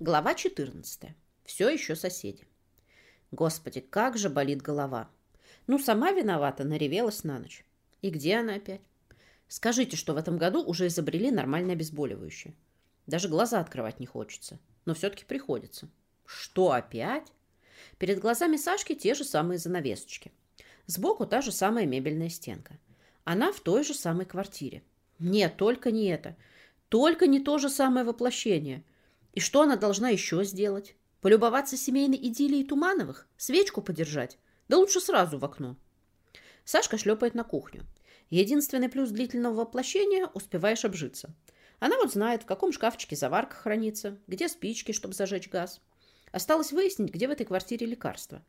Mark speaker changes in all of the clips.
Speaker 1: Глава 14. Все еще соседи. Господи, как же болит голова. Ну, сама виновата, наревелась на ночь. И где она опять? Скажите, что в этом году уже изобрели нормальное обезболивающее. Даже глаза открывать не хочется. Но все-таки приходится. Что опять? Перед глазами Сашки те же самые занавесочки. Сбоку та же самая мебельная стенка. Она в той же самой квартире. Нет, только не это. Только не то же самое воплощение. И что она должна еще сделать? Полюбоваться семейной идиллией Тумановых? Свечку подержать? Да лучше сразу в окно. Сашка шлепает на кухню. Единственный плюс длительного воплощения – успеваешь обжиться. Она вот знает, в каком шкафчике заварка хранится, где спички, чтобы зажечь газ. Осталось выяснить, где в этой квартире лекарства.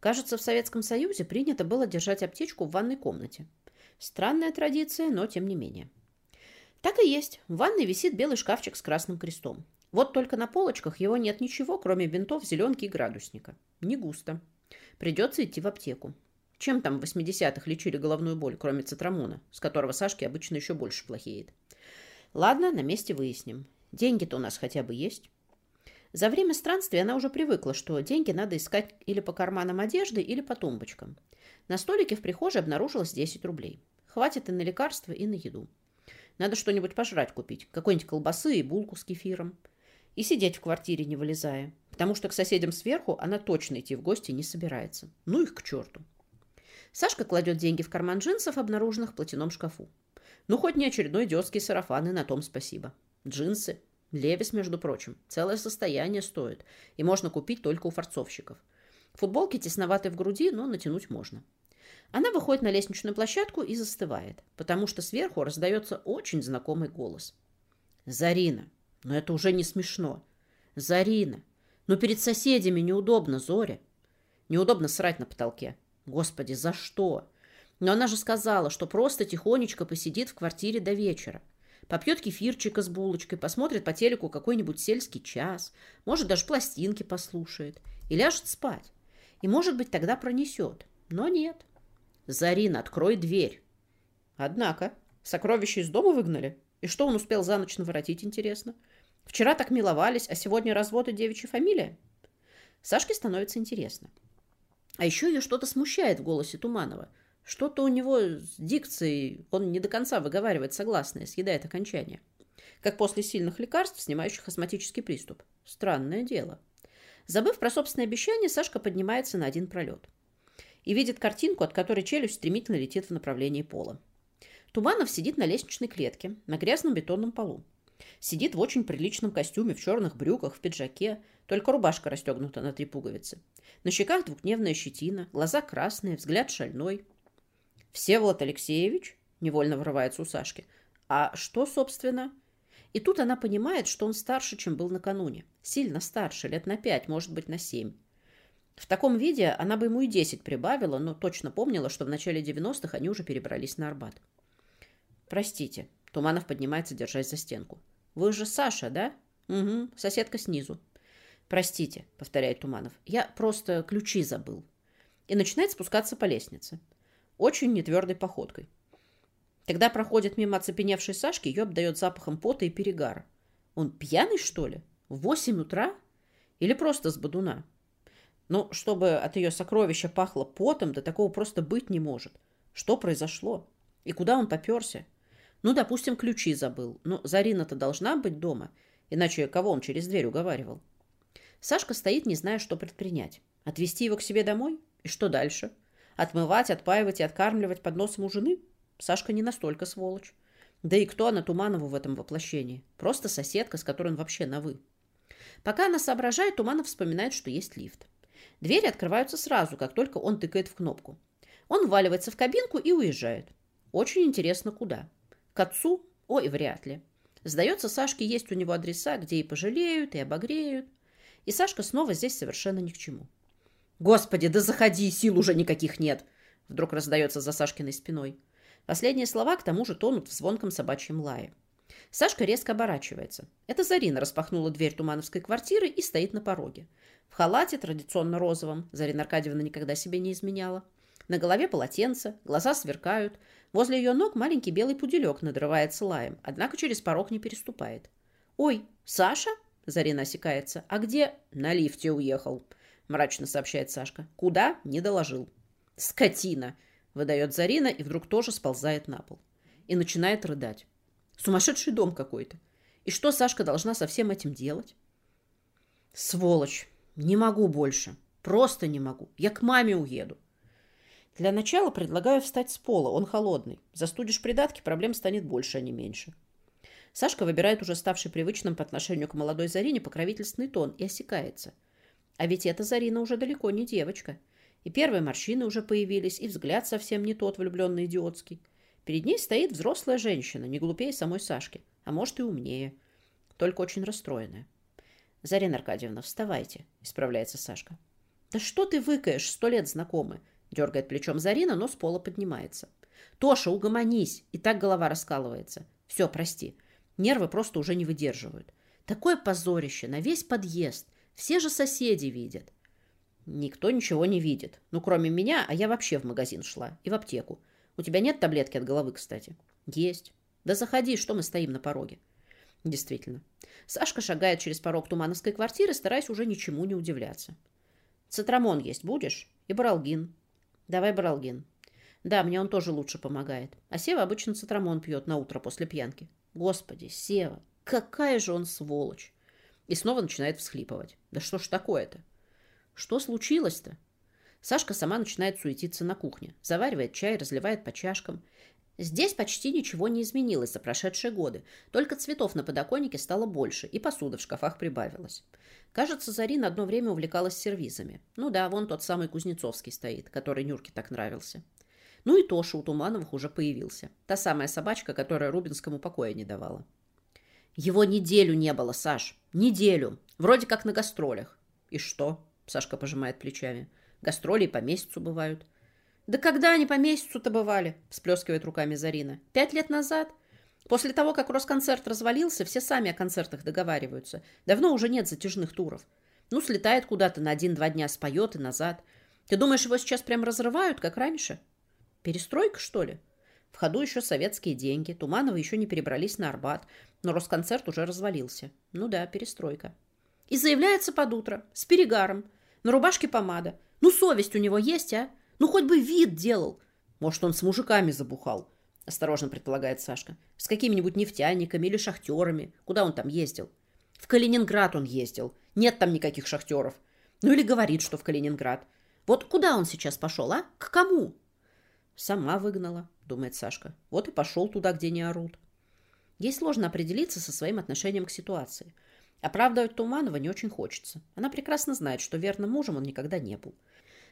Speaker 1: Кажется, в Советском Союзе принято было держать аптечку в ванной комнате. Странная традиция, но тем не менее. Так и есть. В ванной висит белый шкафчик с красным крестом. Вот только на полочках его нет ничего, кроме бинтов, зеленки и градусника. Не густо. Придется идти в аптеку. Чем там в 80-х лечили головную боль, кроме цитрамона, с которого Сашке обычно еще больше плохеет? Ладно, на месте выясним. Деньги-то у нас хотя бы есть. За время странствия она уже привыкла, что деньги надо искать или по карманам одежды, или по тумбочкам. На столике в прихожей обнаружилось 10 рублей. Хватит и на лекарства, и на еду. Надо что-нибудь пожрать купить, какой-нибудь колбасы и булку с кефиром. И сидеть в квартире, не вылезая, потому что к соседям сверху она точно идти в гости не собирается. Ну их к черту. Сашка кладет деньги в карман джинсов, обнаруженных в платяном шкафу. Ну, хоть не очередной идиотский сарафан, и на том спасибо. Джинсы Левис, между прочим, целое состояние стоит, и можно купить только у форцовщиков. Футболки тесноваты в груди, но натянуть можно. Она выходит на лестничную площадку и застывает, потому что сверху раздается очень знакомый голос. «Зарина, но это уже не смешно. Зарина, но перед соседями неудобно, Зоря. Неудобно срать на потолке. Господи, за что? Но она же сказала, что просто тихонечко посидит в квартире до вечера попьет кефирчика с булочкой, посмотрит по телеку какой-нибудь сельский час, может, даже пластинки послушает и ляжет спать. И, может быть, тогда пронесет. Но нет. Зарина, открой дверь. Однако, сокровища из дома выгнали. И что он успел за ночь наворотить, интересно? Вчера так миловались, а сегодня развод и девичья фамилия? Сашке становится интересно. А еще ее что-то смущает в голосе Туманова – что-то у него с дикцией, он не до конца выговаривает согласные, съедает окончание. Как после сильных лекарств, снимающих астматический приступ. Странное дело. Забыв про собственное обещание, Сашка поднимается на один пролет. И видит картинку, от которой челюсть стремительно летит в направлении пола. Туманов сидит на лестничной клетке, на грязном бетонном полу. Сидит в очень приличном костюме, в черных брюках, в пиджаке, только рубашка расстегнута на три пуговицы. На щеках двухдневная щетина, глаза красные, взгляд шальной. Всеволод Алексеевич, невольно врывается у Сашки. А что, собственно? И тут она понимает, что он старше, чем был накануне. Сильно старше, лет на пять, может быть, на семь. В таком виде она бы ему и десять прибавила, но точно помнила, что в начале 90-х они уже перебрались на Арбат. «Простите», — Туманов поднимается, держась за стенку. «Вы же Саша, да?» «Угу, соседка снизу». «Простите», — повторяет Туманов, — «я просто ключи забыл». И начинает спускаться по лестнице очень нетвердой походкой. Когда проходит мимо оцепеневшей Сашки, ее обдает запахом пота и перегара. Он пьяный, что ли? В восемь утра? Или просто с бодуна? Но чтобы от ее сокровища пахло потом, да такого просто быть не может. Что произошло? И куда он поперся? Ну, допустим, ключи забыл. Но Зарина-то должна быть дома, иначе кого он через дверь уговаривал? Сашка стоит, не зная, что предпринять. Отвезти его к себе домой? И что дальше? — Отмывать, отпаивать и откармливать под носом у жены? Сашка не настолько сволочь. Да и кто она Туманову в этом воплощении? Просто соседка, с которой он вообще на «вы». Пока она соображает, Туманов вспоминает, что есть лифт. Двери открываются сразу, как только он тыкает в кнопку. Он вваливается в кабинку и уезжает. Очень интересно, куда. К отцу? Ой, вряд ли. Сдается Сашке, есть у него адреса, где и пожалеют, и обогреют. И Сашка снова здесь совершенно ни к чему. «Господи, да заходи, сил уже никаких нет!» Вдруг раздается за Сашкиной спиной. Последние слова к тому же тонут в звонком собачьем лае. Сашка резко оборачивается. Это Зарина распахнула дверь тумановской квартиры и стоит на пороге. В халате, традиционно розовом, Зарина Аркадьевна никогда себе не изменяла. На голове полотенце, глаза сверкают. Возле ее ног маленький белый пуделек надрывается лаем, однако через порог не переступает. «Ой, Саша?» Зарина осекается. «А где?» «На лифте уехал», — мрачно сообщает Сашка. «Куда?» «Не доложил». «Скотина!» — выдает Зарина и вдруг тоже сползает на пол. И начинает рыдать. Сумасшедший дом какой-то. И что Сашка должна со всем этим делать? Сволочь! Не могу больше. Просто не могу. Я к маме уеду. Для начала предлагаю встать с пола. Он холодный. Застудишь придатки, проблем станет больше, а не меньше. Сашка выбирает уже ставший привычным по отношению к молодой Зарине покровительственный тон и осекается. А ведь эта Зарина уже далеко не девочка. И первые морщины уже появились, и взгляд совсем не тот влюбленный идиотский. Перед ней стоит взрослая женщина, не глупее самой Сашки, а может и умнее, только очень расстроенная. «Зарина Аркадьевна, вставайте», — исправляется Сашка. «Да что ты выкаешь, сто лет знакомы?» — дергает плечом Зарина, но с пола поднимается. «Тоша, угомонись!» И так голова раскалывается. «Все, прости. Нервы просто уже не выдерживают. Такое позорище на весь подъезд. Все же соседи видят. Никто ничего не видит. Ну, кроме меня, а я вообще в магазин шла. И в аптеку. У тебя нет таблетки от головы, кстати? Есть. Да заходи, что мы стоим на пороге. Действительно. Сашка шагает через порог тумановской квартиры, стараясь уже ничему не удивляться. Цитрамон есть будешь? И баралгин. Давай баралгин. Да, мне он тоже лучше помогает. А Сева обычно цитрамон пьет на утро после пьянки. Господи, Сева, какая же он сволочь! И снова начинает всхлипывать. Да что ж такое-то? Что случилось-то? Сашка сама начинает суетиться на кухне. Заваривает чай, разливает по чашкам. Здесь почти ничего не изменилось за прошедшие годы. Только цветов на подоконнике стало больше, и посуда в шкафах прибавилась. Кажется, Зарина одно время увлекалась сервизами. Ну да, вон тот самый Кузнецовский стоит, который Нюрке так нравился. Ну и Тоша у Тумановых уже появился. Та самая собачка, которая Рубинскому покоя не давала. Его неделю не было, Саш. Неделю. Вроде как на гастролях. И что? Сашка пожимает плечами. Гастроли по месяцу бывают. Да когда они по месяцу-то бывали? Всплескивает руками Зарина. Пять лет назад? После того, как Росконцерт развалился, все сами о концертах договариваются. Давно уже нет затяжных туров. Ну, слетает куда-то на один-два дня, споет и назад. Ты думаешь, его сейчас прям разрывают, как раньше? Перестройка, что ли? В ходу еще советские деньги. Тумановы еще не перебрались на Арбат, но Росконцерт уже развалился. Ну да, перестройка. И заявляется под утро, с перегаром. На рубашке помада. Ну, совесть у него есть, а? Ну, хоть бы вид делал. Может, он с мужиками забухал, осторожно предполагает Сашка. С какими-нибудь нефтяниками или шахтерами. Куда он там ездил? В Калининград он ездил. Нет там никаких шахтеров. Ну, или говорит, что в Калининград. Вот куда он сейчас пошел, а? К кому? Сама выгнала, думает Сашка. Вот и пошел туда, где не орут. Ей сложно определиться со своим отношением к ситуации. Оправдывать Туманова не очень хочется. Она прекрасно знает, что верным мужем он никогда не был.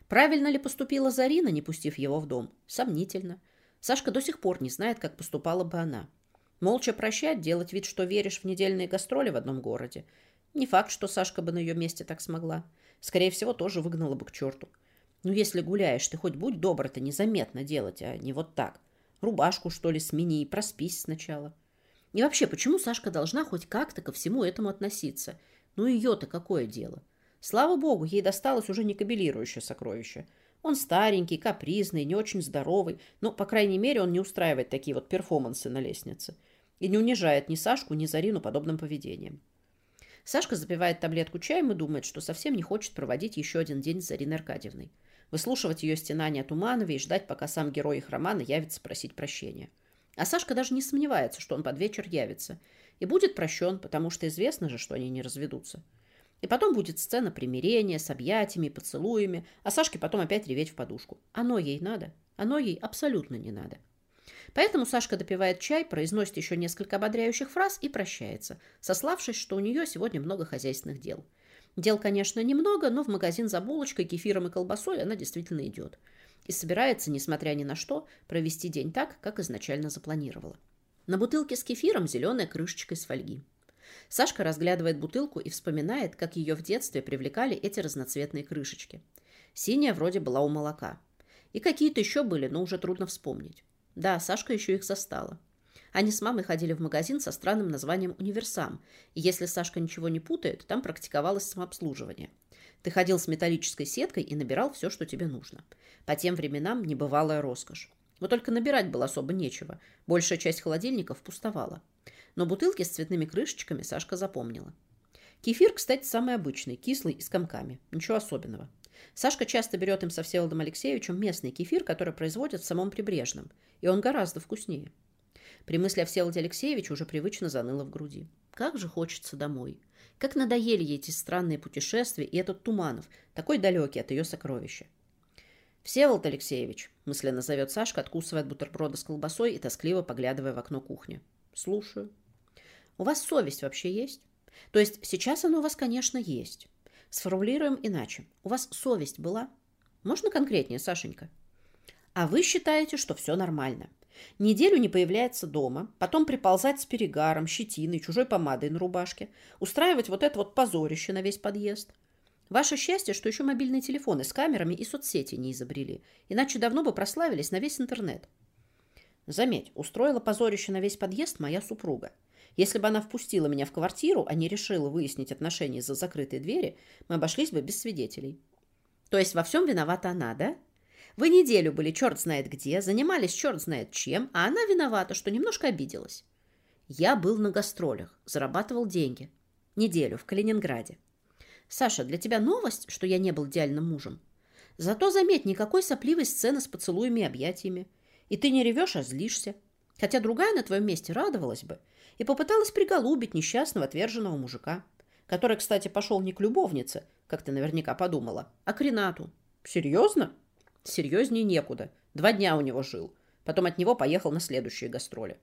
Speaker 1: Правильно ли поступила Зарина, не пустив его в дом? Сомнительно. Сашка до сих пор не знает, как поступала бы она. Молча прощать, делать вид, что веришь в недельные гастроли в одном городе. Не факт, что Сашка бы на ее месте так смогла. Скорее всего, тоже выгнала бы к черту. Ну, если гуляешь, ты хоть будь добр это незаметно делать, а не вот так. Рубашку, что ли, смени и проспись сначала. И вообще, почему Сашка должна хоть как-то ко всему этому относиться? Ну, ее-то какое дело? Слава богу, ей досталось уже не кабелирующее сокровище. Он старенький, капризный, не очень здоровый, но, по крайней мере, он не устраивает такие вот перформансы на лестнице. И не унижает ни Сашку, ни Зарину подобным поведением. Сашка запивает таблетку чаем и думает, что совсем не хочет проводить еще один день с Зариной Аркадьевной выслушивать ее стенания Туманове и ждать, пока сам герой их романа явится просить прощения. А Сашка даже не сомневается, что он под вечер явится. И будет прощен, потому что известно же, что они не разведутся. И потом будет сцена примирения с объятиями поцелуями, а Сашке потом опять реветь в подушку. Оно ей надо. Оно ей абсолютно не надо. Поэтому Сашка допивает чай, произносит еще несколько ободряющих фраз и прощается, сославшись, что у нее сегодня много хозяйственных дел – Дел, конечно, немного, но в магазин за булочкой, кефиром и колбасой она действительно идет. И собирается, несмотря ни на что, провести день так, как изначально запланировала. На бутылке с кефиром зеленая крышечка из фольги. Сашка разглядывает бутылку и вспоминает, как ее в детстве привлекали эти разноцветные крышечки. Синяя вроде была у молока. И какие-то еще были, но уже трудно вспомнить. Да, Сашка еще их застала. Они с мамой ходили в магазин со странным названием «Универсам», и если Сашка ничего не путает, там практиковалось самообслуживание. Ты ходил с металлической сеткой и набирал все, что тебе нужно. По тем временам небывалая роскошь. Вот только набирать было особо нечего. Большая часть холодильников пустовала. Но бутылки с цветными крышечками Сашка запомнила. Кефир, кстати, самый обычный, кислый и с комками. Ничего особенного. Сашка часто берет им со Всеволодом Алексеевичем местный кефир, который производят в самом Прибрежном. И он гораздо вкуснее. При мысли о Всеволоде Алексеевиче уже привычно заныло в груди. Как же хочется домой. Как надоели ей эти странные путешествия и этот Туманов, такой далекий от ее сокровища. «Всеволод Алексеевич», — мысленно зовет Сашка, откусывая от бутерброда с колбасой и тоскливо поглядывая в окно кухни. «Слушаю». «У вас совесть вообще есть?» «То есть сейчас она у вас, конечно, есть. Сформулируем иначе. У вас совесть была? Можно конкретнее, Сашенька?» «А вы считаете, что все нормально. Неделю не появляется дома, потом приползать с перегаром, щетиной, чужой помадой на рубашке, устраивать вот это вот позорище на весь подъезд. Ваше счастье, что еще мобильные телефоны с камерами и соцсети не изобрели, иначе давно бы прославились на весь интернет. Заметь, устроила позорище на весь подъезд моя супруга. Если бы она впустила меня в квартиру, а не решила выяснить отношения за закрытой двери, мы обошлись бы без свидетелей. То есть во всем виновата она, да? Вы неделю были черт знает где, занимались черт знает чем, а она виновата, что немножко обиделась. Я был на гастролях, зарабатывал деньги. Неделю в Калининграде. Саша, для тебя новость, что я не был идеальным мужем? Зато, заметь, никакой сопливой сцены с поцелуями и объятиями. И ты не ревешь, а злишься. Хотя другая на твоем месте радовалась бы и попыталась приголубить несчастного отверженного мужика, который, кстати, пошел не к любовнице, как ты наверняка подумала, а к Ренату. Серьезно? Серьезнее некуда. Два дня у него жил. Потом от него поехал на следующие гастроли.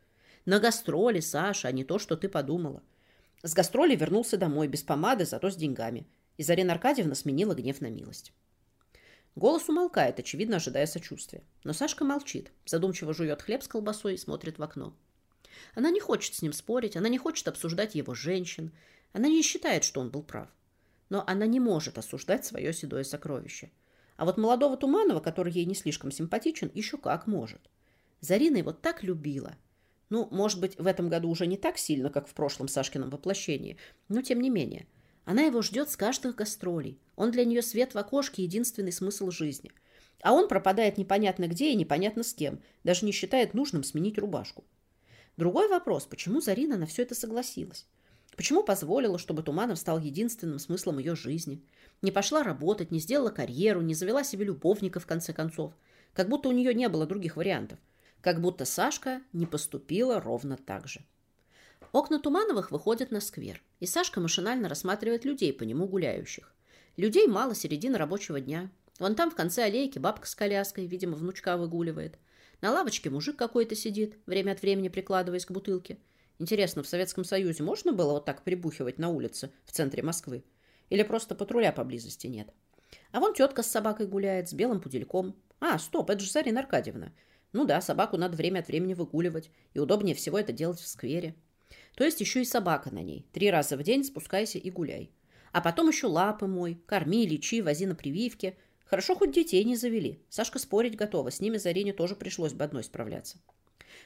Speaker 1: На гастроли, Саша, а не то, что ты подумала. С гастроли вернулся домой, без помады, зато с деньгами. И Зарина Аркадьевна сменила гнев на милость. Голос умолкает, очевидно, ожидая сочувствия. Но Сашка молчит, задумчиво жует хлеб с колбасой и смотрит в окно. Она не хочет с ним спорить, она не хочет обсуждать его женщин, она не считает, что он был прав. Но она не может осуждать свое седое сокровище – а вот молодого Туманова, который ей не слишком симпатичен, еще как может. Зарина его так любила. Ну, может быть, в этом году уже не так сильно, как в прошлом Сашкином воплощении, но тем не менее. Она его ждет с каждых гастролей. Он для нее свет в окошке, единственный смысл жизни. А он пропадает непонятно где и непонятно с кем, даже не считает нужным сменить рубашку. Другой вопрос, почему Зарина на все это согласилась? Почему позволила, чтобы Туманов стал единственным смыслом ее жизни? Не пошла работать, не сделала карьеру, не завела себе любовника, в конце концов. Как будто у нее не было других вариантов. Как будто Сашка не поступила ровно так же. Окна Тумановых выходят на сквер, и Сашка машинально рассматривает людей, по нему гуляющих. Людей мало середины рабочего дня. Вон там в конце аллейки бабка с коляской, видимо, внучка выгуливает. На лавочке мужик какой-то сидит, время от времени прикладываясь к бутылке. Интересно, в Советском Союзе можно было вот так прибухивать на улице в центре Москвы? Или просто патруля поблизости нет? А вон тетка с собакой гуляет, с белым пудельком. А, стоп, это же Зарина Аркадьевна. Ну да, собаку надо время от времени выгуливать, и удобнее всего это делать в сквере. То есть еще и собака на ней. Три раза в день спускайся и гуляй. А потом еще лапы мой, корми, лечи, вози на прививке. Хорошо, хоть детей не завели. Сашка спорить готова, с ними Зарине тоже пришлось бы одной справляться.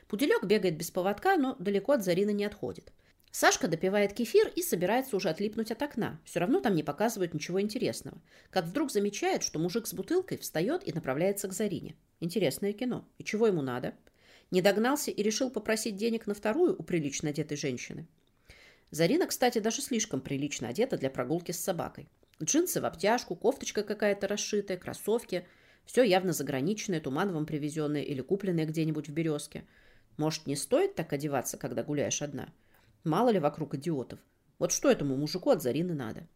Speaker 1: Пуделек бегает без поводка, но далеко от Зарины не отходит. Сашка допивает кефир и собирается уже отлипнуть от окна. Все равно там не показывают ничего интересного. Как вдруг замечает, что мужик с бутылкой встает и направляется к Зарине. Интересное кино. И чего ему надо? Не догнался и решил попросить денег на вторую у прилично одетой женщины. Зарина, кстати, даже слишком прилично одета для прогулки с собакой. Джинсы в обтяжку, кофточка какая-то расшитая, кроссовки. Все явно заграничное, Тумановым привезенное или купленное где-нибудь в «Березке». Может, не стоит так одеваться, когда гуляешь одна? Мало ли вокруг идиотов. Вот что этому мужику от Зарины надо?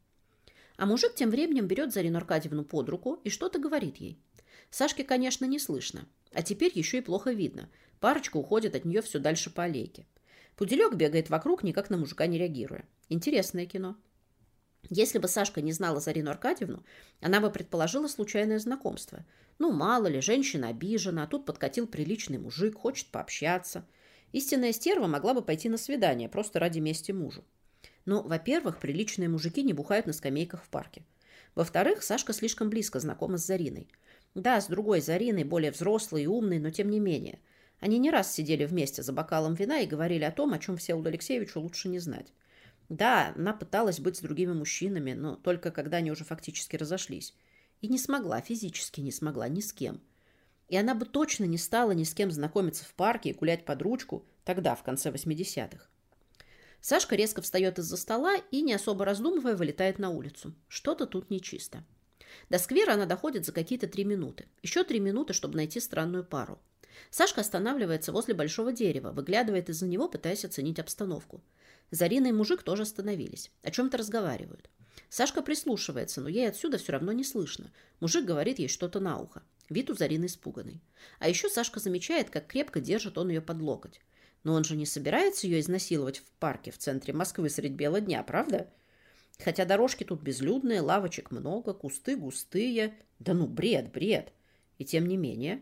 Speaker 1: А мужик тем временем берет Зарину Аркадьевну под руку и что-то говорит ей. Сашке, конечно, не слышно. А теперь еще и плохо видно. Парочка уходит от нее все дальше по аллейке. Пуделек бегает вокруг, никак на мужика не реагируя. Интересное кино. Если бы Сашка не знала Зарину Аркадьевну, она бы предположила случайное знакомство. Ну, мало ли, женщина обижена, а тут подкатил приличный мужик, хочет пообщаться. Истинная стерва могла бы пойти на свидание, просто ради мести мужу. Но, во-первых, приличные мужики не бухают на скамейках в парке. Во-вторых, Сашка слишком близко знакома с Зариной. Да, с другой Зариной, более взрослой и умной, но тем не менее. Они не раз сидели вместе за бокалом вина и говорили о том, о чем Всеволоду Алексеевичу лучше не знать. Да, она пыталась быть с другими мужчинами, но только когда они уже фактически разошлись. И не смогла, физически не смогла, ни с кем. И она бы точно не стала ни с кем знакомиться в парке и гулять под ручку тогда, в конце 80-х. Сашка резко встает из-за стола и, не особо раздумывая, вылетает на улицу. Что-то тут нечисто. До сквера она доходит за какие-то три минуты. Еще три минуты, чтобы найти странную пару. Сашка останавливается возле большого дерева, выглядывает из-за него, пытаясь оценить обстановку. Зарина и мужик тоже остановились. О чем-то разговаривают. Сашка прислушивается, но ей отсюда все равно не слышно. Мужик говорит ей что-то на ухо. Вид у Зарины испуганный. А еще Сашка замечает, как крепко держит он ее под локоть. Но он же не собирается ее изнасиловать в парке в центре Москвы средь бела дня, правда? Хотя дорожки тут безлюдные, лавочек много, кусты густые. Да ну, бред, бред. И тем не менее...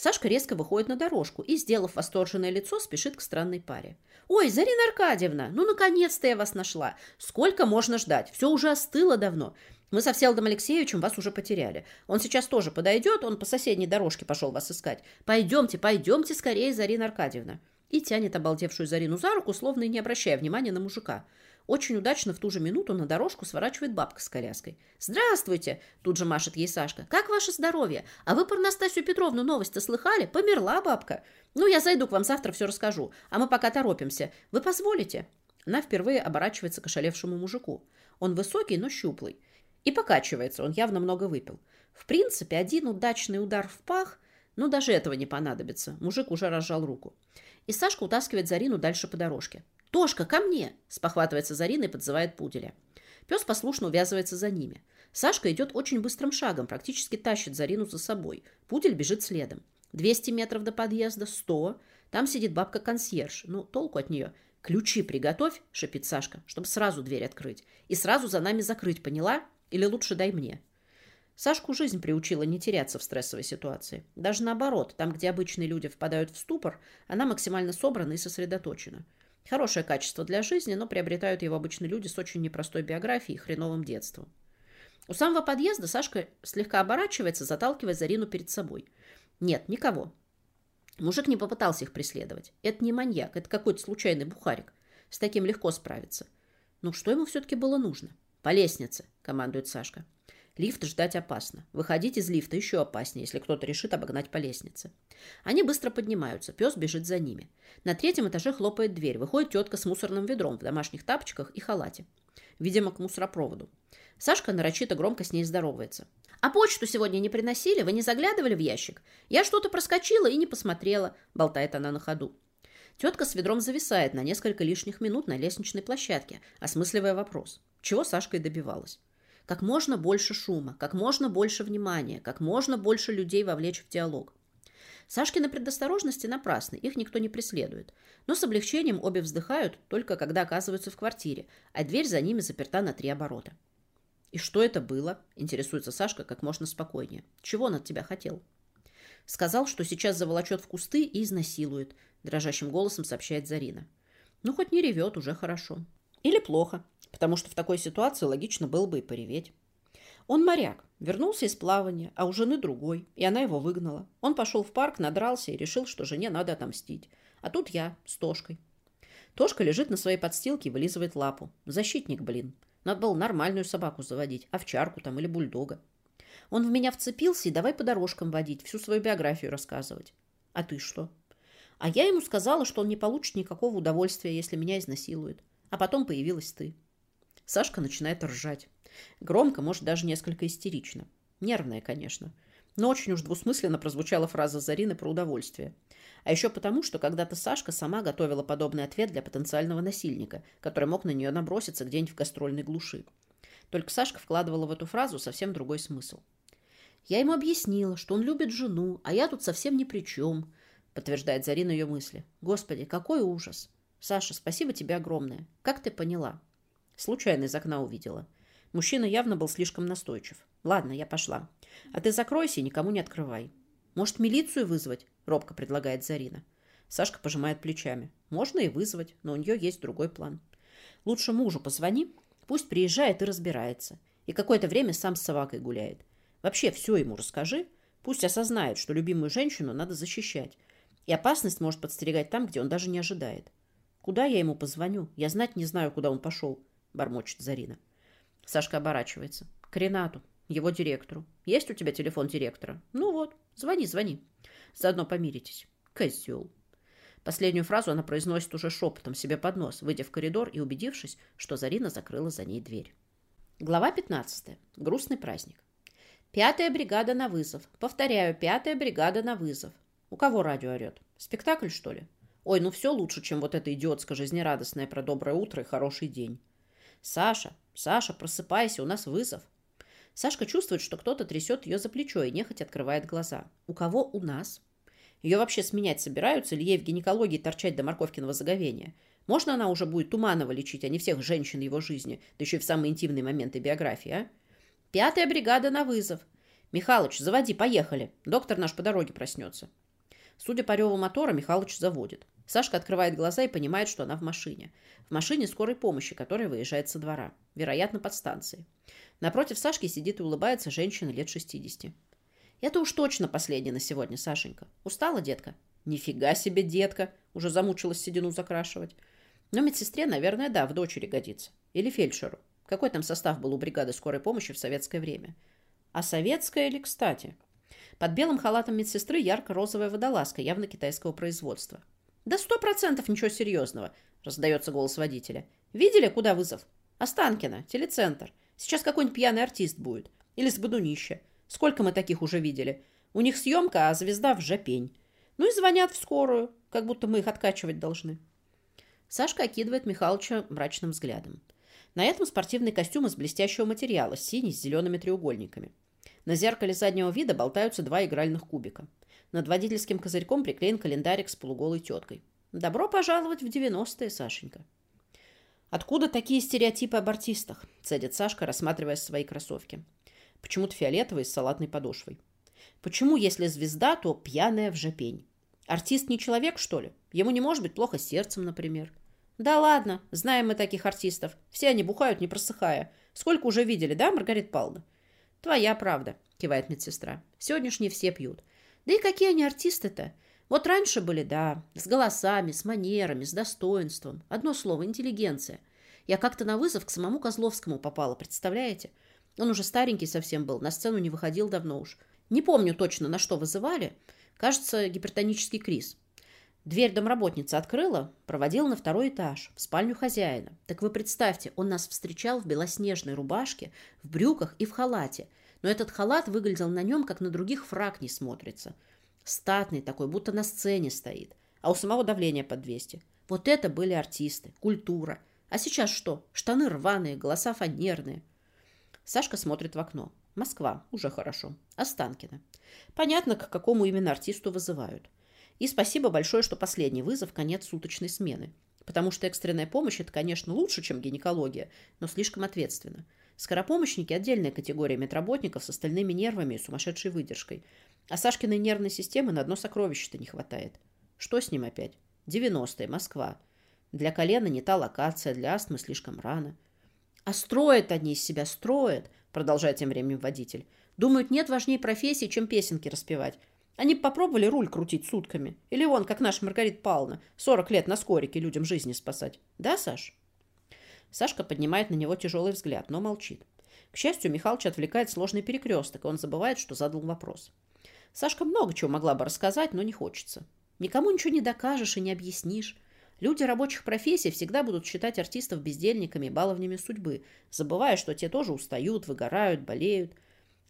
Speaker 1: Сашка резко выходит на дорожку и, сделав восторженное лицо, спешит к странной паре. «Ой, Зарина Аркадьевна, ну, наконец-то я вас нашла! Сколько можно ждать? Все уже остыло давно. Мы со Всеволодом Алексеевичем вас уже потеряли. Он сейчас тоже подойдет, он по соседней дорожке пошел вас искать. Пойдемте, пойдемте скорее, Зарина Аркадьевна!» И тянет обалдевшую Зарину за руку, словно и не обращая внимания на мужика. Очень удачно в ту же минуту на дорожку сворачивает бабка с коляской. «Здравствуйте!» – тут же машет ей Сашка. «Как ваше здоровье? А вы про Настасью Петровну новость-то слыхали? Померла бабка!» «Ну, я зайду к вам завтра, все расскажу. А мы пока торопимся. Вы позволите?» Она впервые оборачивается к ошалевшему мужику. Он высокий, но щуплый. И покачивается, он явно много выпил. В принципе, один удачный удар в пах, ну, даже этого не понадобится. Мужик уже разжал руку. И Сашка утаскивает Зарину дальше по дорожке. «Тошка, ко мне!» – спохватывается Зарина и подзывает пуделя. Пес послушно увязывается за ними. Сашка идет очень быстрым шагом, практически тащит Зарину за собой. Пудель бежит следом. 200 метров до подъезда, 100. Там сидит бабка-консьерж. Ну, толку от нее. «Ключи приготовь», – шипит Сашка, – «чтобы сразу дверь открыть. И сразу за нами закрыть, поняла? Или лучше дай мне». Сашку жизнь приучила не теряться в стрессовой ситуации. Даже наоборот, там, где обычные люди впадают в ступор, она максимально собрана и сосредоточена. Хорошее качество для жизни, но приобретают его обычные люди с очень непростой биографией и хреновым детством. У самого подъезда Сашка слегка оборачивается, заталкивая Зарину перед собой. Нет, никого. Мужик не попытался их преследовать. Это не маньяк, это какой-то случайный бухарик. С таким легко справиться. Ну, что ему все-таки было нужно? По лестнице, командует Сашка. Лифт ждать опасно. Выходить из лифта еще опаснее, если кто-то решит обогнать по лестнице. Они быстро поднимаются, пес бежит за ними. На третьем этаже хлопает дверь. Выходит тетка с мусорным ведром в домашних тапочках и халате. Видимо, к мусоропроводу. Сашка нарочито громко с ней здоровается. «А почту сегодня не приносили? Вы не заглядывали в ящик? Я что-то проскочила и не посмотрела», — болтает она на ходу. Тетка с ведром зависает на несколько лишних минут на лестничной площадке, осмысливая вопрос. Чего Сашка и добивалась? Как можно больше шума, как можно больше внимания, как можно больше людей вовлечь в диалог. Сашкины предосторожности напрасны, их никто не преследует. Но с облегчением обе вздыхают, только когда оказываются в квартире, а дверь за ними заперта на три оборота. «И что это было?» – интересуется Сашка как можно спокойнее. «Чего он от тебя хотел?» Сказал, что сейчас заволочет в кусты и изнасилует, дрожащим голосом сообщает Зарина. Ну, хоть не ревет, уже хорошо. Или плохо потому что в такой ситуации логично было бы и пореветь. Он моряк, вернулся из плавания, а у жены другой, и она его выгнала. Он пошел в парк, надрался и решил, что жене надо отомстить. А тут я с Тошкой. Тошка лежит на своей подстилке и вылизывает лапу. Защитник, блин. Надо было нормальную собаку заводить, овчарку там или бульдога. Он в меня вцепился и давай по дорожкам водить, всю свою биографию рассказывать. А ты что? А я ему сказала, что он не получит никакого удовольствия, если меня изнасилует. А потом появилась ты. Сашка начинает ржать. Громко, может, даже несколько истерично. Нервная, конечно. Но очень уж двусмысленно прозвучала фраза Зарины про удовольствие. А еще потому, что когда-то Сашка сама готовила подобный ответ для потенциального насильника, который мог на нее наброситься где-нибудь в гастрольной глуши. Только Сашка вкладывала в эту фразу совсем другой смысл. «Я ему объяснила, что он любит жену, а я тут совсем ни при чем», подтверждает Зарина ее мысли. «Господи, какой ужас! Саша, спасибо тебе огромное. Как ты поняла?» Случайно из окна увидела. Мужчина явно был слишком настойчив. Ладно, я пошла. А ты закройся и никому не открывай. Может, милицию вызвать? Робко предлагает Зарина. Сашка пожимает плечами. Можно и вызвать, но у нее есть другой план. Лучше мужу позвони, пусть приезжает и разбирается. И какое-то время сам с собакой гуляет. Вообще все ему расскажи. Пусть осознает, что любимую женщину надо защищать. И опасность может подстерегать там, где он даже не ожидает. Куда я ему позвоню? Я знать не знаю, куда он пошел. — бормочет Зарина. Сашка оборачивается. К Ренату, его директору. Есть у тебя телефон директора? Ну вот, звони, звони. Заодно помиритесь. Козел. Последнюю фразу она произносит уже шепотом себе под нос, выйдя в коридор и убедившись, что Зарина закрыла за ней дверь. Глава 15. Грустный праздник. Пятая бригада на вызов. Повторяю, пятая бригада на вызов. У кого радио орет? Спектакль, что ли? Ой, ну все лучше, чем вот это идиотско жизнерадостное про доброе утро и хороший день. Саша, Саша, просыпайся, у нас вызов. Сашка чувствует, что кто-то трясет ее за плечо и нехотя открывает глаза. У кого у нас? Ее вообще сменять собираются или ей в гинекологии торчать до морковкиного заговения? Можно она уже будет Туманова лечить, а не всех женщин его жизни, да еще и в самые интимные моменты биографии, а? Пятая бригада на вызов. Михалыч, заводи, поехали. Доктор наш по дороге проснется. Судя по реву мотора, Михалыч заводит. Сашка открывает глаза и понимает, что она в машине. В машине скорой помощи, которая выезжает со двора. Вероятно, под станцией. Напротив Сашки сидит и улыбается женщина лет 60. Это уж точно последнее на сегодня, Сашенька. Устала, детка? Нифига себе, детка. Уже замучилась седину закрашивать. Но медсестре, наверное, да, в дочери годится. Или фельдшеру. Какой там состав был у бригады скорой помощи в советское время? А советская ли, кстати? Под белым халатом медсестры ярко-розовая водолазка, явно китайского производства. «Да сто процентов ничего серьезного», — раздается голос водителя. «Видели, куда вызов? Останкино, телецентр. Сейчас какой-нибудь пьяный артист будет. Или с Бодунища. Сколько мы таких уже видели? У них съемка, а звезда в жопень. Ну и звонят в скорую, как будто мы их откачивать должны. Сашка окидывает Михалыча мрачным взглядом. На этом спортивный костюм из блестящего материала, синий с зелеными треугольниками. На зеркале заднего вида болтаются два игральных кубика. Над водительским козырьком приклеен календарик с полуголой теткой. Добро пожаловать в 90-е, Сашенька. Откуда такие стереотипы об артистах? Цедит Сашка, рассматривая свои кроссовки. Почему-то фиолетовый с салатной подошвой. Почему, если звезда, то пьяная в жопень? Артист не человек, что ли? Ему не может быть плохо сердцем, например. Да ладно, знаем мы таких артистов. Все они бухают, не просыхая. Сколько уже видели, да, Маргарита Павловна? Твоя правда, кивает медсестра. Сегодняшние все пьют. Да и какие они артисты-то? Вот раньше были, да, с голосами, с манерами, с достоинством. Одно слово – интеллигенция. Я как-то на вызов к самому Козловскому попала, представляете? Он уже старенький совсем был, на сцену не выходил давно уж. Не помню точно, на что вызывали. Кажется, гипертонический криз. Дверь домработница открыла, проводила на второй этаж, в спальню хозяина. Так вы представьте, он нас встречал в белоснежной рубашке, в брюках и в халате. Но этот халат выглядел на нем, как на других фрак не смотрится. Статный такой, будто на сцене стоит. А у самого давление под 200. Вот это были артисты, культура. А сейчас что? Штаны рваные, голоса фанерные. Сашка смотрит в окно. Москва. Уже хорошо. Останкино. Понятно, к какому именно артисту вызывают. И спасибо большое, что последний вызов – конец суточной смены. Потому что экстренная помощь – это, конечно, лучше, чем гинекология, но слишком ответственно. Скоропомощники – отдельная категория медработников с остальными нервами и сумасшедшей выдержкой. А Сашкиной нервной системы на одно сокровище-то не хватает. Что с ним опять? 90-е, Москва. Для колена не та локация, для астмы слишком рано. А строят они из себя, строят, продолжает тем временем водитель. Думают, нет важнее профессии, чем песенки распевать. Они попробовали руль крутить сутками. Или вон, как наш Маргарита Павловна, 40 лет на скорике людям жизни спасать. Да, Саш? Сашка поднимает на него тяжелый взгляд, но молчит. К счастью, Михалыч отвлекает сложный перекресток, и он забывает, что задал вопрос. Сашка много чего могла бы рассказать, но не хочется. Никому ничего не докажешь и не объяснишь. Люди рабочих профессий всегда будут считать артистов бездельниками баловнями судьбы, забывая, что те тоже устают, выгорают, болеют.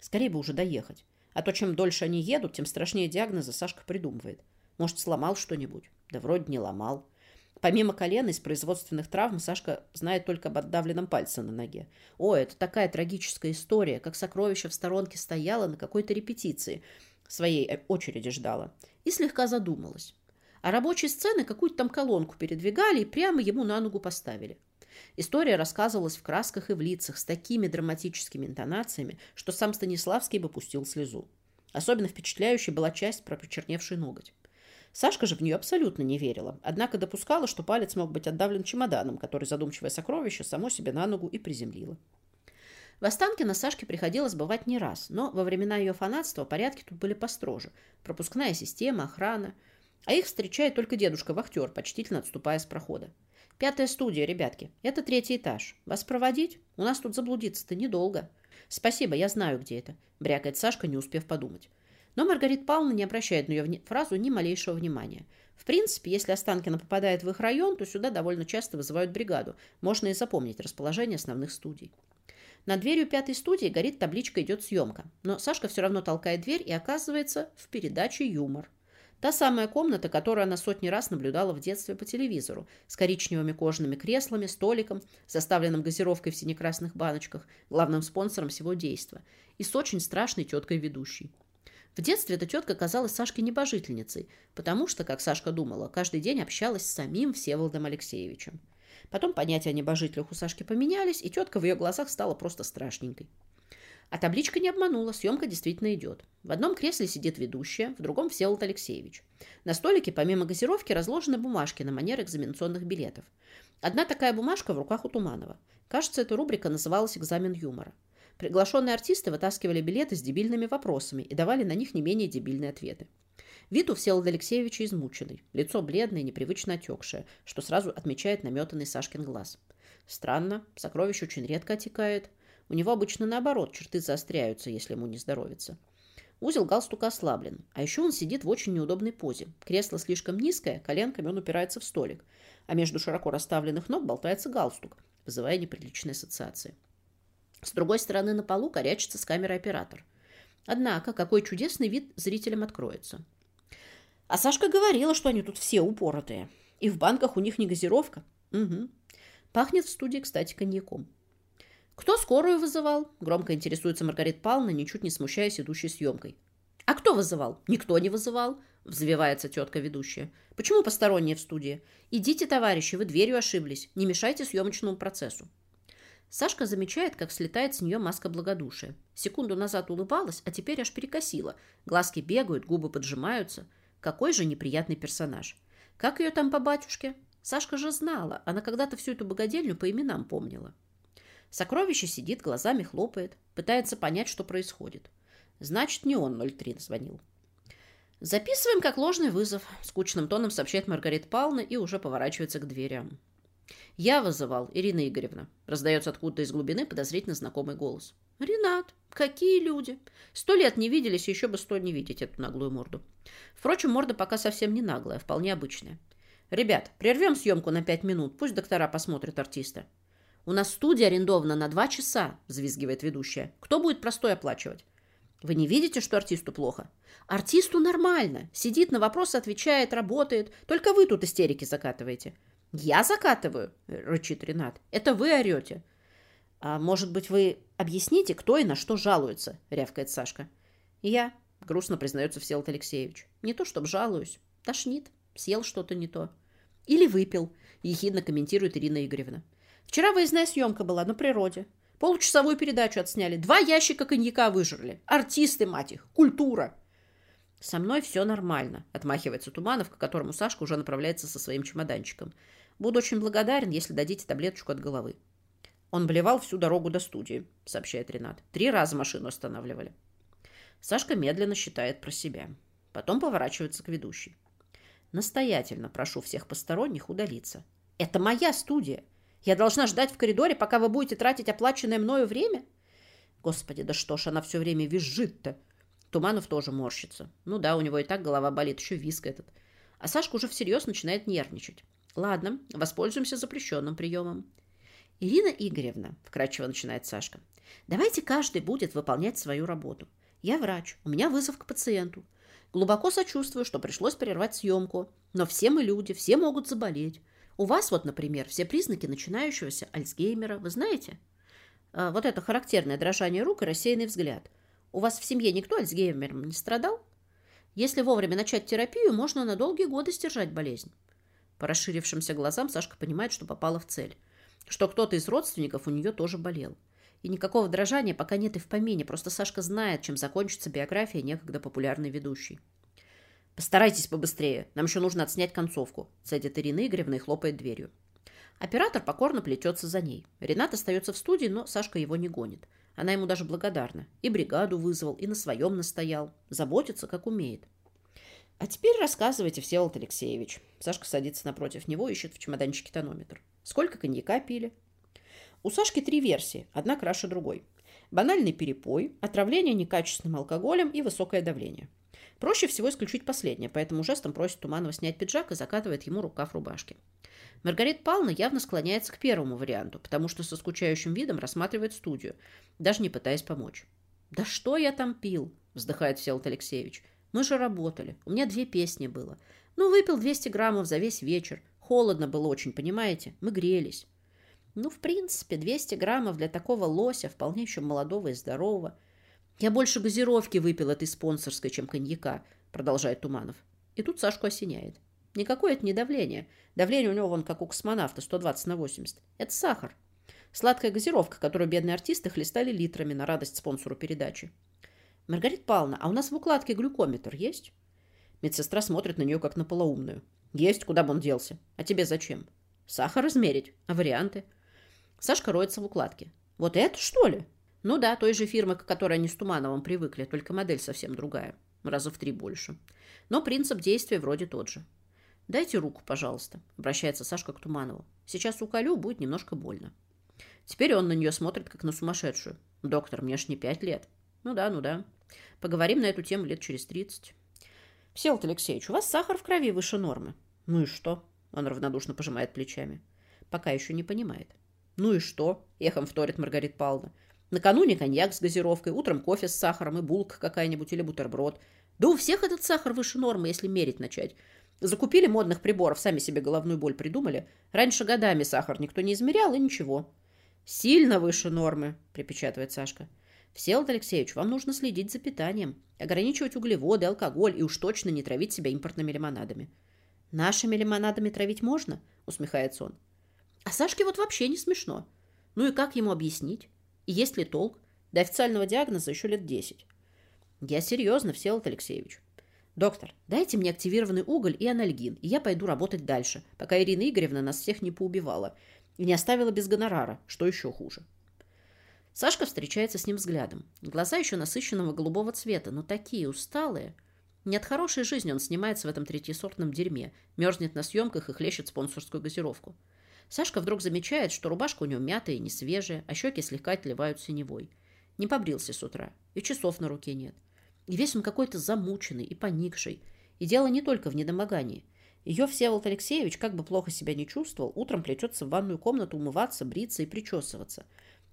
Speaker 1: Скорее бы уже доехать. А то, чем дольше они едут, тем страшнее диагнозы Сашка придумывает. Может, сломал что-нибудь? Да вроде не ломал. Помимо колена из производственных травм Сашка знает только об отдавленном пальце на ноге. О, это такая трагическая история, как сокровище в сторонке стояла на какой-то репетиции, своей э, очереди ждала, и слегка задумалась. А рабочие сцены какую-то там колонку передвигали и прямо ему на ногу поставили. История рассказывалась в красках и в лицах с такими драматическими интонациями, что сам Станиславский бы пустил слезу. Особенно впечатляющей была часть про почерневший ноготь. Сашка же в нее абсолютно не верила, однако допускала, что палец мог быть отдавлен чемоданом, который задумчивое сокровище само себе на ногу и приземлило. В Останкино Сашке приходилось бывать не раз, но во времена ее фанатства порядки тут были построже. Пропускная система, охрана – а их встречает только дедушка-вахтер, почтительно отступая с прохода. Пятая студия, ребятки. Это третий этаж. Вас проводить? У нас тут заблудиться-то недолго. Спасибо, я знаю, где это. Брякает Сашка, не успев подумать. Но Маргарита Павловна не обращает на ее фразу ни малейшего внимания. В принципе, если Останкино попадает в их район, то сюда довольно часто вызывают бригаду. Можно и запомнить расположение основных студий. Над дверью пятой студии горит табличка «Идет съемка». Но Сашка все равно толкает дверь и оказывается в передаче «Юмор». Та самая комната, которую она сотни раз наблюдала в детстве по телевизору, с коричневыми кожаными креслами, столиком, заставленным газировкой в синекрасных баночках, главным спонсором всего действа, и с очень страшной теткой-ведущей. В детстве эта тетка казалась Сашке небожительницей, потому что, как Сашка думала, каждый день общалась с самим Всеволодом Алексеевичем. Потом понятия о небожителях у Сашки поменялись, и тетка в ее глазах стала просто страшненькой. А табличка не обманула, съемка действительно идет. В одном кресле сидит ведущая, в другом Всеволод Алексеевич. На столике, помимо газировки, разложены бумажки на манер экзаменационных билетов. Одна такая бумажка в руках у Туманова. Кажется, эта рубрика называлась «Экзамен юмора». Приглашенные артисты вытаскивали билеты с дебильными вопросами и давали на них не менее дебильные ответы. Вид у Всеволода Алексеевича измученный, лицо бледное, непривычно отекшее, что сразу отмечает наметанный Сашкин глаз. Странно, сокровище очень редко отекает. У него обычно наоборот, черты заостряются, если ему не здоровится. Узел галстука ослаблен, а еще он сидит в очень неудобной позе. Кресло слишком низкое, коленками он упирается в столик, а между широко расставленных ног болтается галстук, вызывая неприличные ассоциации. С другой стороны на полу корячится с камерой оператор. Однако, какой чудесный вид зрителям откроется. А Сашка говорила, что они тут все упоротые. И в банках у них не газировка. Угу. Пахнет в студии, кстати, коньяком. «Кто скорую вызывал?» – громко интересуется Маргарита Павловна, ничуть не смущаясь идущей съемкой. «А кто вызывал?» «Никто не вызывал», – взвивается тетка ведущая. «Почему посторонние в студии? Идите, товарищи, вы дверью ошиблись. Не мешайте съемочному процессу». Сашка замечает, как слетает с нее маска благодушия. Секунду назад улыбалась, а теперь аж перекосила. Глазки бегают, губы поджимаются. Какой же неприятный персонаж. Как ее там по батюшке? Сашка же знала, она когда-то всю эту богадельню по именам помнила. Сокровище сидит, глазами хлопает, пытается понять, что происходит. Значит, не он 03 звонил. «Записываем как ложный вызов», — скучным тоном сообщает Маргарита Павловна и уже поворачивается к дверям. «Я вызывал, Ирина Игоревна», — раздается откуда-то из глубины подозрительно знакомый голос. «Ренат, какие люди! Сто лет не виделись, еще бы сто не видеть эту наглую морду. Впрочем, морда пока совсем не наглая, вполне обычная. Ребят, прервем съемку на пять минут, пусть доктора посмотрят артиста». «У нас студия арендована на два часа», – взвизгивает ведущая. «Кто будет простой оплачивать?» «Вы не видите, что артисту плохо?» «Артисту нормально. Сидит, на вопросы отвечает, работает. Только вы тут истерики закатываете». «Я закатываю?» – рычит Ренат. «Это вы орете». «А может быть, вы объясните, кто и на что жалуется?» – рявкает Сашка. «Я», – грустно признается Всеволод Алексеевич. «Не то, чтобы жалуюсь. Тошнит. Съел что-то не то». «Или выпил», – ехидно комментирует Ирина Игоревна. Вчера выездная съемка была на природе. Получасовую передачу отсняли. Два ящика коньяка выжрали. Артисты, мать их. Культура. Со мной все нормально, отмахивается Туманов, к которому Сашка уже направляется со своим чемоданчиком. Буду очень благодарен, если дадите таблеточку от головы. Он блевал всю дорогу до студии, сообщает Ренат. Три раза машину останавливали. Сашка медленно считает про себя. Потом поворачивается к ведущей. Настоятельно прошу всех посторонних удалиться. Это моя студия. Я должна ждать в коридоре, пока вы будете тратить оплаченное мною время? Господи, да что ж она все время визжит-то? Туманов тоже морщится. Ну да, у него и так голова болит, еще виск этот. А Сашка уже всерьез начинает нервничать. Ладно, воспользуемся запрещенным приемом. Ирина Игоревна, вкрадчиво начинает Сашка, давайте каждый будет выполнять свою работу. Я врач, у меня вызов к пациенту. Глубоко сочувствую, что пришлось прервать съемку. Но все мы люди, все могут заболеть. У вас вот, например, все признаки начинающегося Альцгеймера, вы знаете? А, вот это характерное дрожание рук и рассеянный взгляд. У вас в семье никто Альцгеймером не страдал? Если вовремя начать терапию, можно на долгие годы сдержать болезнь. По расширившимся глазам Сашка понимает, что попала в цель. Что кто-то из родственников у нее тоже болел. И никакого дрожания пока нет и в помине, просто Сашка знает, чем закончится биография некогда популярной ведущей. «Постарайтесь побыстрее. Нам еще нужно отснять концовку», — цедит Ирина Игоревна и хлопает дверью. Оператор покорно плетется за ней. Ренат остается в студии, но Сашка его не гонит. Она ему даже благодарна. И бригаду вызвал, и на своем настоял. Заботится, как умеет. А теперь рассказывайте, Всеволод Алексеевич. Сашка садится напротив него и ищет в чемоданчике тонометр. Сколько коньяка пили? У Сашки три версии, одна краше другой. Банальный перепой, отравление некачественным алкоголем и высокое давление. Проще всего исключить последнее, поэтому жестом просит Туманова снять пиджак и закатывает ему рукав рубашки. Маргарита Павловна явно склоняется к первому варианту, потому что со скучающим видом рассматривает студию, даже не пытаясь помочь. «Да что я там пил?» – вздыхает Всеволод Алексеевич. «Мы же работали. У меня две песни было. Ну, выпил 200 граммов за весь вечер. Холодно было очень, понимаете? Мы грелись». Ну, в принципе, 200 граммов для такого лося, вполне еще молодого и здорового. Я больше газировки выпил этой спонсорской, чем коньяка, продолжает Туманов. И тут Сашку осеняет. Никакое это не давление. Давление у него вон как у космонавта, 120 на 80. Это сахар. Сладкая газировка, которую бедные артисты хлестали литрами на радость спонсору передачи. Маргарита Павловна, а у нас в укладке глюкометр есть? Медсестра смотрит на нее, как на полоумную. Есть, куда бы он делся. А тебе зачем? Сахар измерить. А варианты? Сашка роется в укладке. Вот это, что ли? Ну да, той же фирмы, к которой они с Тумановым привыкли, только модель совсем другая. Раза в три больше. Но принцип действия вроде тот же. «Дайте руку, пожалуйста», — обращается Сашка к Туманову. «Сейчас уколю, будет немножко больно». Теперь он на нее смотрит, как на сумасшедшую. «Доктор, мне ж не пять лет». «Ну да, ну да. Поговорим на эту тему лет через тридцать». «Всеволод Алексеевич, у вас сахар в крови выше нормы». «Ну и что?» — он равнодушно пожимает плечами. «Пока еще не понимает». «Ну и что?» — эхом вторит Маргарита Павловна. «Накануне коньяк с газировкой, утром кофе с сахаром и булка какая-нибудь или бутерброд. Да у всех этот сахар выше нормы, если мерить начать. Закупили модных приборов, сами себе головную боль придумали. Раньше годами сахар никто не измерял, и ничего. «Сильно выше нормы», — припечатывает Сашка. «Всеволод Алексеевич, вам нужно следить за питанием, ограничивать углеводы, алкоголь и уж точно не травить себя импортными лимонадами». «Нашими лимонадами травить можно?» — усмехается он. «А Сашке вот вообще не смешно. Ну и как ему объяснить? И есть ли толк? До официального диагноза еще лет десять». «Я серьезно, Всеволод Алексеевич. «Доктор, дайте мне активированный уголь и анальгин, и я пойду работать дальше, пока Ирина Игоревна нас всех не поубивала и не оставила без гонорара, что еще хуже». Сашка встречается с ним взглядом. Глаза еще насыщенного голубого цвета, но такие усталые. Не от хорошей жизни он снимается в этом третьесортном дерьме, мерзнет на съемках и хлещет спонсорскую газировку. Сашка вдруг замечает, что рубашка у него мятая и не свежая, а щеки слегка отливают синевой. Не побрился с утра, и часов на руке нет. И весь он какой-то замученный и поникший. И дело не только в недомогании. Ее Всеволод Алексеевич, как бы плохо себя не чувствовал, утром плетется в ванную комнату умываться, бриться и причесываться.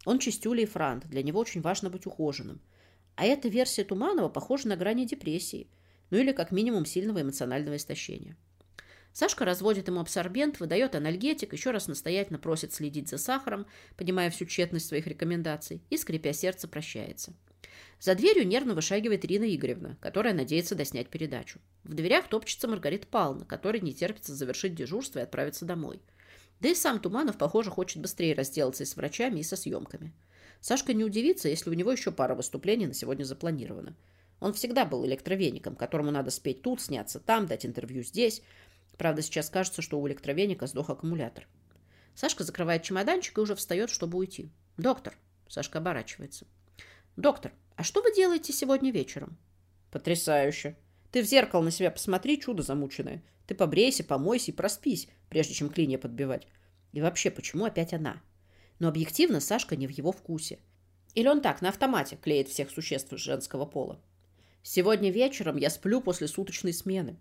Speaker 1: Он чистюля и франт, для него очень важно быть ухоженным. А эта версия Туманова похожа на грани депрессии, ну или как минимум сильного эмоционального истощения. Сашка разводит ему абсорбент, выдает анальгетик, еще раз настоятельно просит следить за сахаром, понимая всю тщетность своих рекомендаций, и, скрипя сердце, прощается. За дверью нервно вышагивает Ирина Игоревна, которая надеется доснять передачу. В дверях топчется Маргарита Павловна, которая не терпится завершить дежурство и отправиться домой. Да и сам Туманов, похоже, хочет быстрее разделаться и с врачами, и со съемками. Сашка не удивится, если у него еще пара выступлений на сегодня запланирована. Он всегда был электровеником, которому надо спеть тут, сняться там, дать интервью здесь. Правда, сейчас кажется, что у электровеника сдох аккумулятор. Сашка закрывает чемоданчик и уже встает, чтобы уйти. «Доктор!» Сашка оборачивается. «Доктор, а что вы делаете сегодня вечером?» «Потрясающе. Ты в зеркало на себя посмотри, чудо замученное. Ты побрейся, помойся и проспись, прежде чем клинья подбивать. И вообще, почему опять она?» Но объективно Сашка не в его вкусе. Или он так, на автомате, клеит всех существ женского пола. «Сегодня вечером я сплю после суточной смены».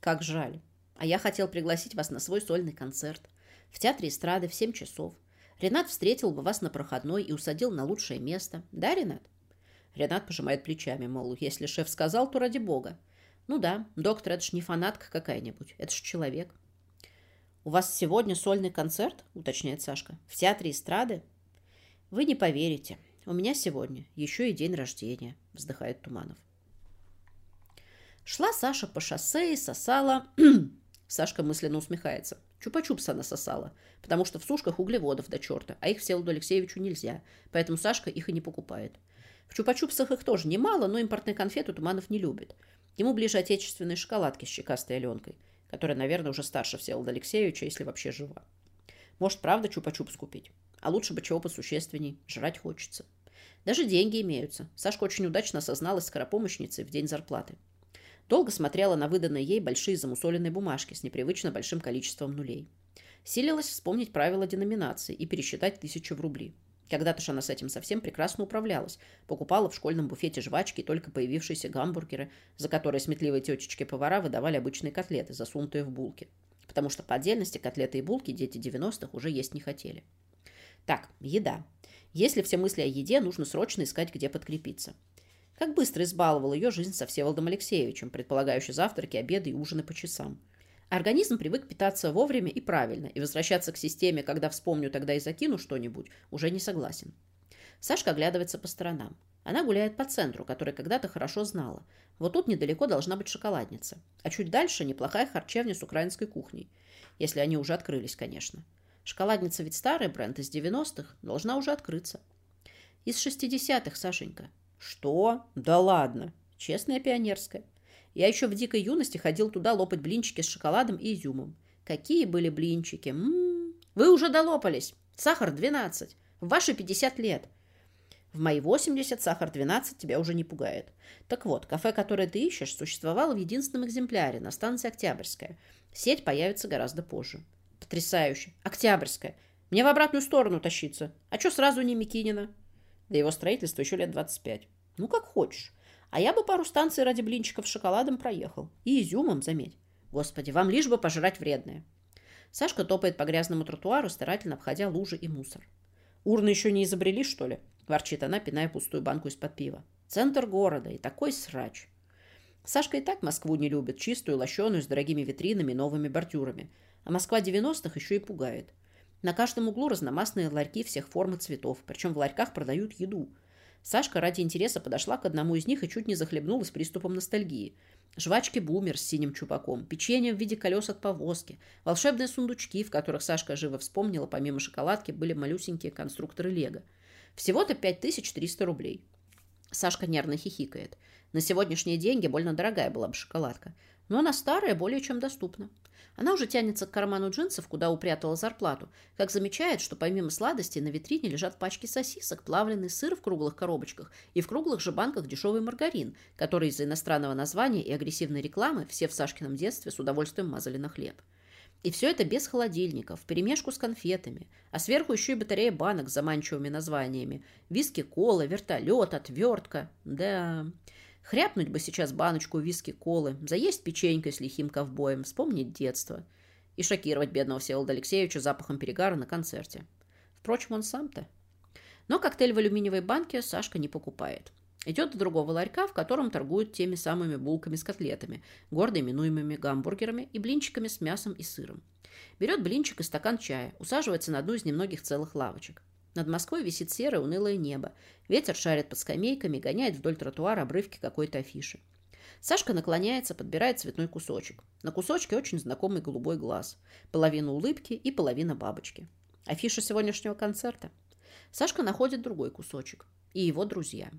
Speaker 1: «Как жаль. А я хотел пригласить вас на свой сольный концерт. В Театре эстрады в 7 часов. Ренат встретил бы вас на проходной и усадил на лучшее место. Да, Ренат? Ренат пожимает плечами, мол, если шеф сказал, то ради бога. Ну да, доктор, это ж не фанатка какая-нибудь, это ж человек. У вас сегодня сольный концерт, уточняет Сашка, в театре эстрады? Вы не поверите, у меня сегодня еще и день рождения, вздыхает Туманов. Шла Саша по шоссе и сосала... Сашка мысленно усмехается. Чупа-чупса она сосала, потому что в сушках углеводов до черта, а их Всеволоду Алексеевичу нельзя, поэтому Сашка их и не покупает. В чупа-чупсах их тоже немало, но импортные конфеты Туманов не любит. Ему ближе отечественные шоколадки с щекастой Аленкой, которая, наверное, уже старше Всеволода Алексеевича, если вообще жива. Может, правда, чупа-чупс купить? А лучше бы чего посущественней. Жрать хочется. Даже деньги имеются. Сашка очень удачно осозналась скоропомощницей в день зарплаты. Долго смотрела на выданные ей большие замусоленные бумажки с непривычно большим количеством нулей. Силилась вспомнить правила деноминации и пересчитать тысячу в рубли. Когда-то же она с этим совсем прекрасно управлялась. Покупала в школьном буфете жвачки и только появившиеся гамбургеры, за которые сметливые тетечки-повара выдавали обычные котлеты, засунутые в булки. Потому что по отдельности котлеты и булки дети 90-х уже есть не хотели. Так, еда. Если все мысли о еде, нужно срочно искать, где подкрепиться. Как быстро избаловал ее жизнь со Всеволодом Алексеевичем, предполагающий завтраки, обеды и ужины по часам. Организм привык питаться вовремя и правильно, и возвращаться к системе, когда вспомню, тогда и закину что-нибудь, уже не согласен. Сашка оглядывается по сторонам. Она гуляет по центру, который когда-то хорошо знала. Вот тут недалеко должна быть шоколадница. А чуть дальше неплохая харчевня с украинской кухней. Если они уже открылись, конечно. Шоколадница ведь старый бренд из 90-х, должна уже открыться. Из 60-х, Сашенька. Что? Да ладно. Честная пионерская. Я еще в дикой юности ходил туда лопать блинчики с шоколадом и изюмом. Какие были блинчики? М -м -м. Вы уже долопались. Сахар 12. В ваши 50 лет. В мои 80 сахар 12 тебя уже не пугает. Так вот, кафе, которое ты ищешь, существовало в единственном экземпляре на станции Октябрьская. Сеть появится гораздо позже. Потрясающе. Октябрьская. Мне в обратную сторону тащиться. А что сразу не Микинина? До его строительства еще лет 25. Ну, как хочешь. А я бы пару станций ради блинчиков с шоколадом проехал. И изюмом, заметь. Господи, вам лишь бы пожрать вредное. Сашка топает по грязному тротуару, старательно обходя лужи и мусор. Урны еще не изобрели, что ли? Ворчит она, пиная пустую банку из-под пива. Центр города и такой срач. Сашка и так Москву не любит, чистую, лощеную, с дорогими витринами новыми бордюрами. А Москва 90-х еще и пугает. На каждом углу разномастные ларьки всех форм и цветов, причем в ларьках продают еду – Сашка ради интереса подошла к одному из них и чуть не захлебнулась приступом ностальгии. Жвачки бумер с синим чупаком, печенье в виде колес от повозки, волшебные сундучки, в которых Сашка живо вспомнила, помимо шоколадки, были малюсенькие конструкторы Лего. Всего-то 5300 рублей. Сашка нервно хихикает. На сегодняшние деньги больно дорогая была бы шоколадка. Но она старая, более чем доступна. Она уже тянется к карману джинсов, куда упрятала зарплату, как замечает, что помимо сладостей на витрине лежат пачки сосисок, плавленый сыр в круглых коробочках и в круглых же банках дешевый маргарин, который из-за иностранного названия и агрессивной рекламы все в Сашкином детстве с удовольствием мазали на хлеб. И все это без холодильников, перемешку с конфетами, а сверху еще и батарея банок с заманчивыми названиями. Виски, кола, вертолет, отвертка. Да... Хряпнуть бы сейчас баночку виски колы, заесть печенькой с лихим ковбоем, вспомнить детство. И шокировать бедного Всеволода Алексеевича запахом перегара на концерте. Впрочем, он сам-то. Но коктейль в алюминиевой банке Сашка не покупает. Идет до другого ларька, в котором торгуют теми самыми булками с котлетами, гордо именуемыми гамбургерами и блинчиками с мясом и сыром. Берет блинчик и стакан чая, усаживается на одну из немногих целых лавочек. Над Москвой висит серое унылое небо. Ветер шарит под скамейками, гоняет вдоль тротуара обрывки какой-то афиши. Сашка наклоняется, подбирает цветной кусочек. На кусочке очень знакомый голубой глаз. Половина улыбки и половина бабочки. Афиша сегодняшнего концерта. Сашка находит другой кусочек. И его друзья.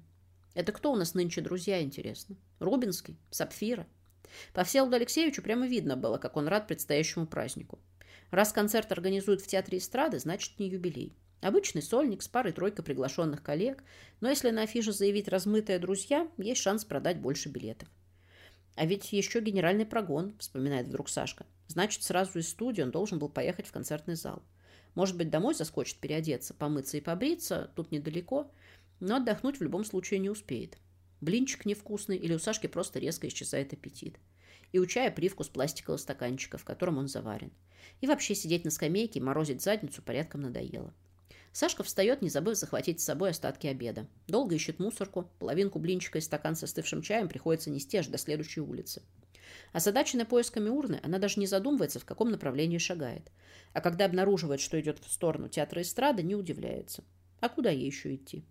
Speaker 1: Это кто у нас нынче друзья, интересно? Рубинский? Сапфира? По Всеволоду Алексеевичу прямо видно было, как он рад предстоящему празднику. Раз концерт организуют в Театре эстрады, значит не юбилей. Обычный сольник с парой-тройкой приглашенных коллег, но если на афише заявить «размытые друзья», есть шанс продать больше билетов. А ведь еще генеральный прогон, вспоминает вдруг Сашка. Значит, сразу из студии он должен был поехать в концертный зал. Может быть, домой заскочит переодеться, помыться и побриться, тут недалеко, но отдохнуть в любом случае не успеет. Блинчик невкусный или у Сашки просто резко исчезает аппетит. И у чая привкус пластикового стаканчика, в котором он заварен. И вообще сидеть на скамейке и морозить задницу порядком надоело. Сашка встает, не забыв захватить с собой остатки обеда. Долго ищет мусорку, половинку блинчика и стакан со остывшим чаем приходится нести аж до следующей улицы. Озадаченная поисками урны, она даже не задумывается, в каком направлении шагает. А когда обнаруживает, что идет в сторону театра эстрады, не удивляется. А куда ей еще идти?